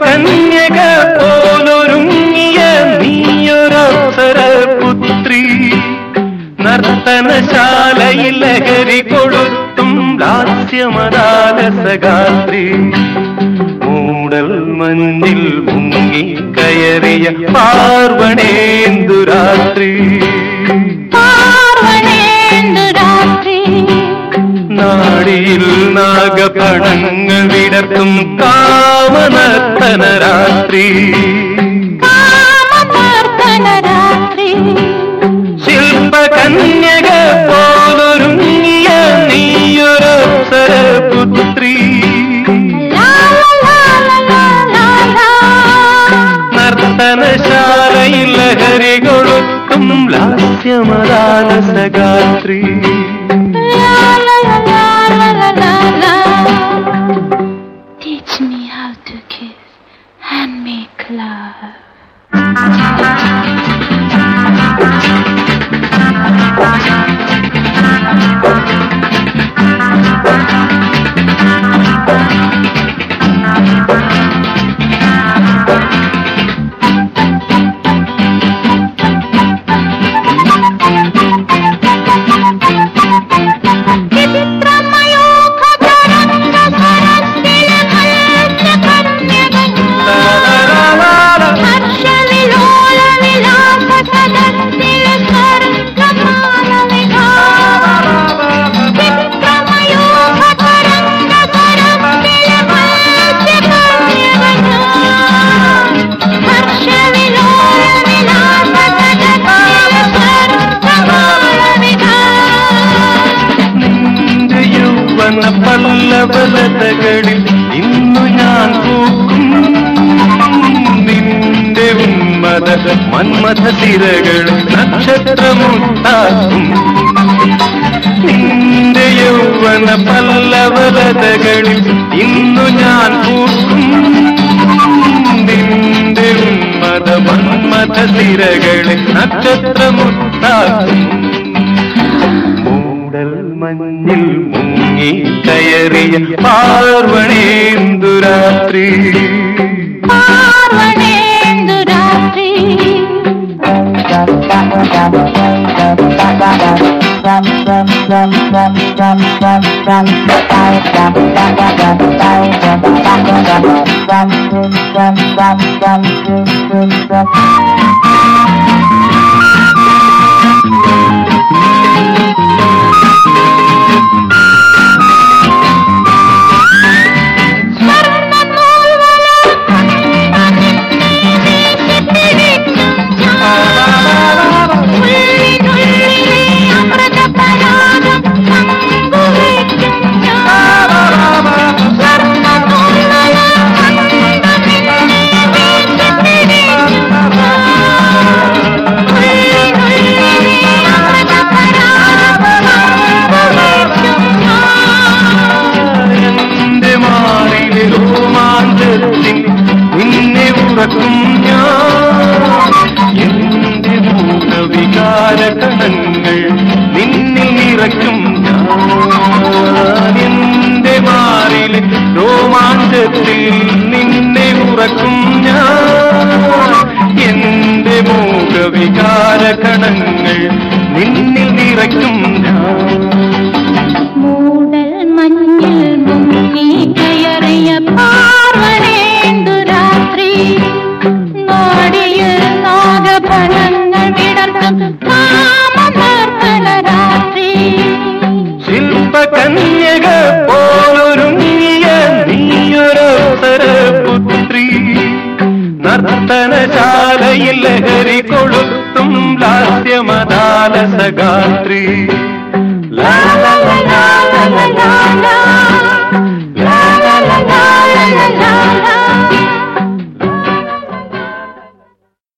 കന്യക പോലൊരുങ്ങിയ നീയൊരവസര പുത്രി നർത്തനശാലയിൽ ലഹരി കൊടുത്തും ലാസ്യമതാലസഗാത്രി മൂടൽ മഞ്ഞിൽ മുങ്ങി കയറിയ പാർവണേന്ദുരാത്രി വിടർത്തും കാമനർത്തന രാത്രി ശില്പകന്യക പോലൊരുങ്ങിയ നീയൊരവസര പുത്രി. നർത്തനശാലയിൽ ലഹരി കൊടുക്കും ലാസ്യമദാലസഗാത്രി യൗവന പല്ലവലതകളിൽ ഇന്നു ഞാൻ പൂക്കും. നിന്റെ ഉന്മത മന്മഥ തിരകൾ നക്ഷത്രമുണ്ടാക്കും. നിന്റെ യൗവന പല്ലവലതകളിൽ ഇന്നു ഞാൻ പൂക്കും. നിന്റെ ഉന്മത മന്മഥ തിരകൾ നക്ഷത്രമുണ്ടാക്കും. മൂടൽ മഞ്ഞിൽ മുങ്ങി കയറിയ പാർവണേന്ദു രാത്രി. പാർവണേന്ദു രാത്രി. എന്റെ നിന്നെ നിന്നിൽ നിറയ്ക്കും എന്റെ മാറിലെ രോമാഞ്ചത്തിൽ നിന്നെ ഉറക്കും ഞാൻ. എന്റെ മൂലവികാര കണങ്ങൾ നിന്നിൽ നിറയ്ക്കും ഞാൻ. മഞ്ഞിൽ മുങ്ങി കയറിയ പാർവണേന്ദു രാത്രി നാടിയ നാഗഫലങ്ങൾ ശില്പകന്യക പോലൊരുങ്ങിയ നീയൊരവസര പുത്രി. നർത്തനശാലയിൽ ലഹരി കൊളുത്തും ലാസ്യമദാലസഗാത്രി ലാ ലാ ലാ ലാ ലാ ലാ.